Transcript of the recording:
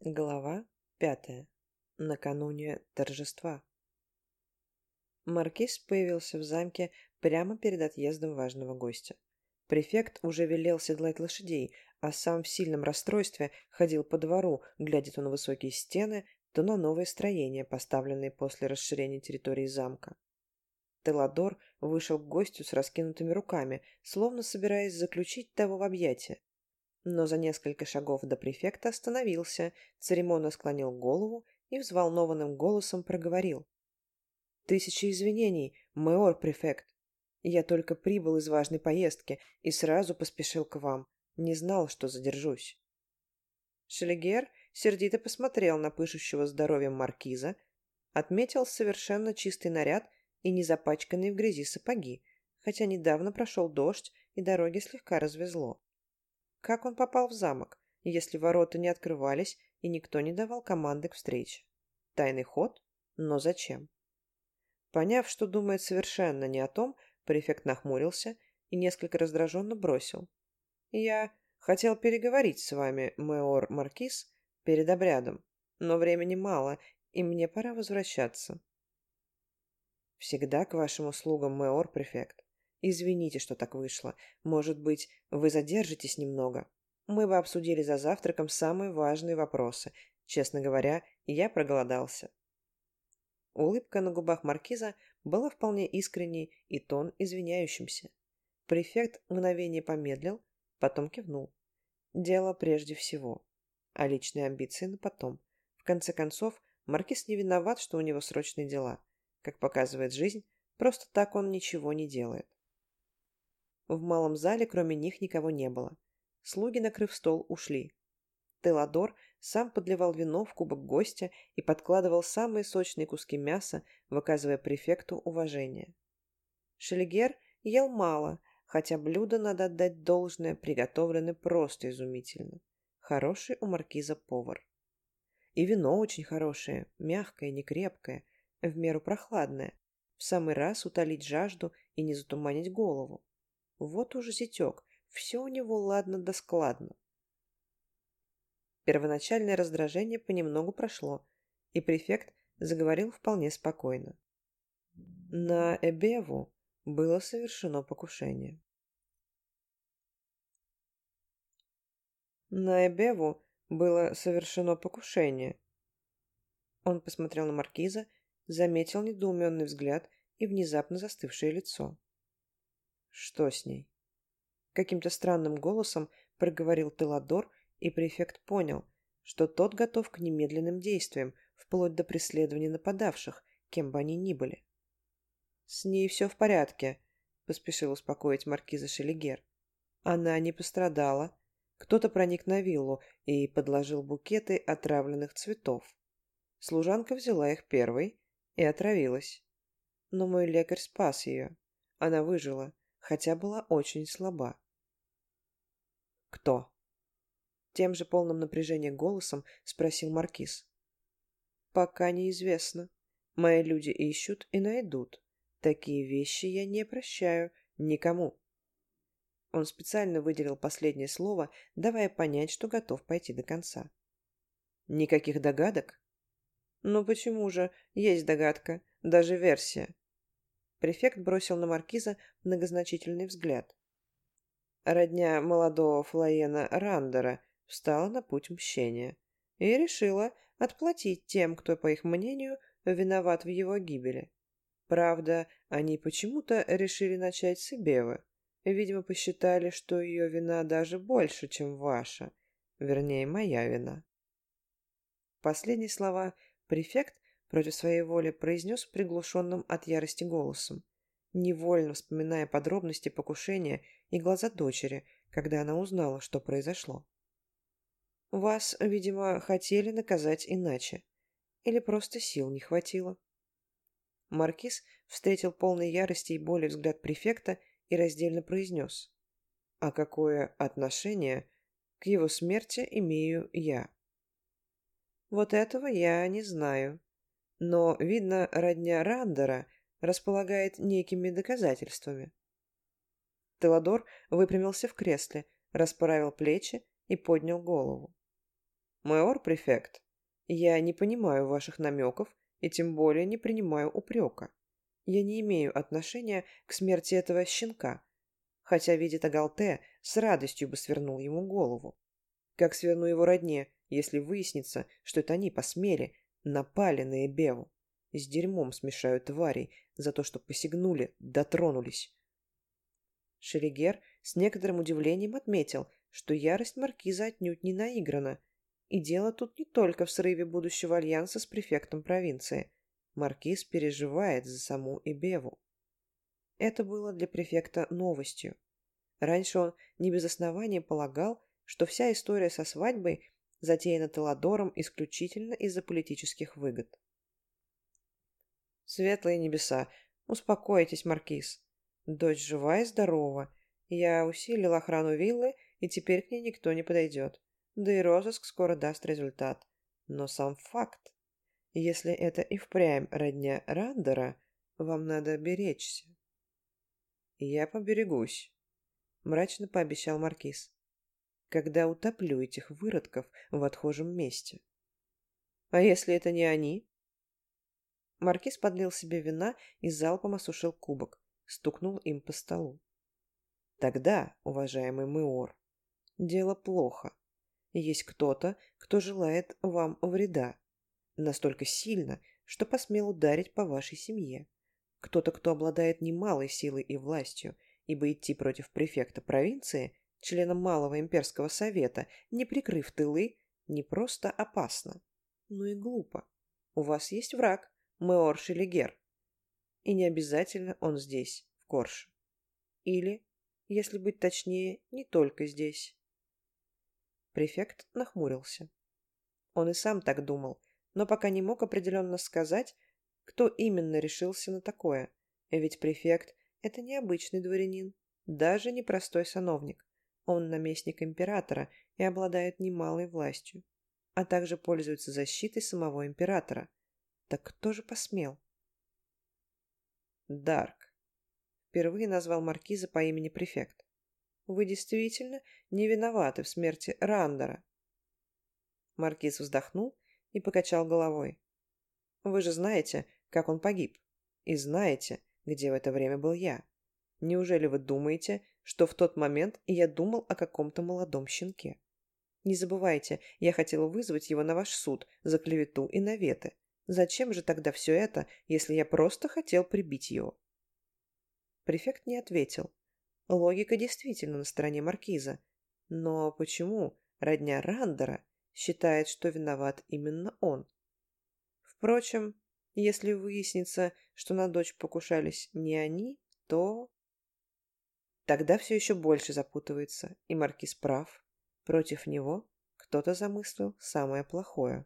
Глава пятая. Накануне торжества. Маркиз появился в замке прямо перед отъездом важного гостя. Префект уже велел седлать лошадей, а сам в сильном расстройстве ходил по двору, глядя то на высокие стены, то на новые строения, поставленные после расширения территории замка. Теладор вышел к гостю с раскинутыми руками, словно собираясь заключить того в объятия но за несколько шагов до префекта остановился, церемонно склонил голову и взволнованным голосом проговорил. «Тысячи извинений, мэор-префект. Я только прибыл из важной поездки и сразу поспешил к вам. Не знал, что задержусь». Шелегер сердито посмотрел на пышущего здоровьем маркиза, отметил совершенно чистый наряд и не запачканные в грязи сапоги, хотя недавно прошел дождь и дороги слегка развезло. Как он попал в замок, если ворота не открывались и никто не давал команды к встрече? Тайный ход? Но зачем? Поняв, что думает совершенно не о том, префект нахмурился и несколько раздраженно бросил. «Я хотел переговорить с вами, мэор Маркиз, перед обрядом, но времени мало, и мне пора возвращаться». «Всегда к вашим услугам, мэор префект. Извините, что так вышло. Может быть, вы задержитесь немного? Мы бы обсудили за завтраком самые важные вопросы. Честно говоря, я проголодался. Улыбка на губах маркиза была вполне искренней и тон извиняющимся. Префект мгновение помедлил, потом кивнул. Дело прежде всего, а личные амбиции на потом. В конце концов, маркиз не виноват, что у него срочные дела. Как показывает жизнь, просто так он ничего не делает. В малом зале кроме них никого не было. Слуги, накрыв стол, ушли. Теладор сам подливал вино в кубок гостя и подкладывал самые сочные куски мяса, выказывая префекту уважение. Шелегер ел мало, хотя блюда, надо отдать должное, приготовлены просто изумительно. Хороший у маркиза повар. И вино очень хорошее, мягкое, не крепкое, в меру прохладное. В самый раз утолить жажду и не затуманить голову. Вот уж зятек, все у него ладно да складно. Первоначальное раздражение понемногу прошло, и префект заговорил вполне спокойно. На Эбеву было совершено покушение. На Эбеву было совершено покушение. Он посмотрел на маркиза, заметил недоуменный взгляд и внезапно застывшее лицо. Что с ней? Каким-то странным голосом проговорил Теладор, и префект понял, что тот готов к немедленным действиям, вплоть до преследования нападавших, кем бы они ни были. «С ней все в порядке», — поспешил успокоить маркиза Шелигер. «Она не пострадала. Кто-то проник на виллу и подложил букеты отравленных цветов. Служанка взяла их первой и отравилась. Но мой лекарь спас ее. Она выжила хотя была очень слаба. «Кто?» Тем же полным напряжения голосом спросил Маркиз. «Пока неизвестно. Мои люди ищут и найдут. Такие вещи я не прощаю никому». Он специально выделил последнее слово, давая понять, что готов пойти до конца. «Никаких догадок?» «Ну почему же? Есть догадка, даже версия. Префект бросил на маркиза многозначительный взгляд. Родня молодого Флоена Рандера встала на путь мщения и решила отплатить тем, кто, по их мнению, виноват в его гибели. Правда, они почему-то решили начать с Эбевы. Видимо, посчитали, что ее вина даже больше, чем ваша. Вернее, моя вина. Последние слова префект против своей воли произнес приглушенным от ярости голосом, невольно вспоминая подробности покушения и глаза дочери, когда она узнала, что произошло. «Вас, видимо, хотели наказать иначе. Или просто сил не хватило». Маркиз встретил полный ярости и боли взгляд префекта и раздельно произнес. «А какое отношение к его смерти имею я?» «Вот этого я не знаю», но, видно, родня Рандера располагает некими доказательствами. Теодор выпрямился в кресле, расправил плечи и поднял голову. Майор префект, я не понимаю ваших намеков и тем более не принимаю упрека. Я не имею отношения к смерти этого щенка, хотя, видит Агалте, с радостью бы свернул ему голову. Как сверну его родне, если выяснится, что это они посмели, напали на Эбеву. С дерьмом смешают тварей за то, что посягнули, дотронулись. Шерегер с некоторым удивлением отметил, что ярость маркиза отнюдь не наиграна. И дело тут не только в срыве будущего альянса с префектом провинции. Маркиз переживает за саму Эбеву. Это было для префекта новостью. Раньше он не без основания полагал, что вся история со свадьбой затеяна Теладором исключительно из-за политических выгод. Светлые небеса, успокойтесь, Маркиз. Дочь жива и здорова. Я усилил охрану виллы, и теперь к ней никто не подойдет. Да и розыск скоро даст результат. Но сам факт. Если это и впрямь родня Рандера, вам надо беречься. Я поберегусь, мрачно пообещал Маркиз. Когда утоплю этих выродков в отхожем месте. А если это не они? Маркиз подлил себе вина и залпом осушил кубок, стукнул им по столу. Тогда, уважаемый Меор, дело плохо. Есть кто-то, кто желает вам вреда. Настолько сильно, что посмел ударить по вашей семье. Кто-то, кто обладает немалой силой и властью, ибо идти против префекта провинции, члена Малого имперского совета, не прикрыв тылы, не просто опасно, но и глупо. У вас есть враг, Меор Шелигер. И не обязательно он здесь, в Корше. Или, если быть точнее, не только здесь. Префект нахмурился. Он и сам так думал, но пока не мог определенно сказать, кто именно решился на такое. Ведь префект – это не обычный дворянин, даже не простой сановник. Он наместник императора и обладает немалой властью, а также пользуется защитой самого императора – так кто же посмел? Дарк. Впервые назвал маркиза по имени префект. Вы действительно не виноваты в смерти Рандера. Маркиз вздохнул и покачал головой. Вы же знаете, как он погиб. И знаете, где в это время был я. Неужели вы думаете, что в тот момент я думал о каком-то молодом щенке? Не забывайте, я хотела вызвать его на ваш суд за клевету и наветы, Зачем же тогда все это, если я просто хотел прибить его? Префект не ответил. Логика действительно на стороне маркиза. Но почему родня Рандера считает, что виноват именно он? Впрочем, если выяснится, что на дочь покушались не они, то... Тогда все еще больше запутывается, и маркиз прав. Против него кто-то замыслил самое плохое.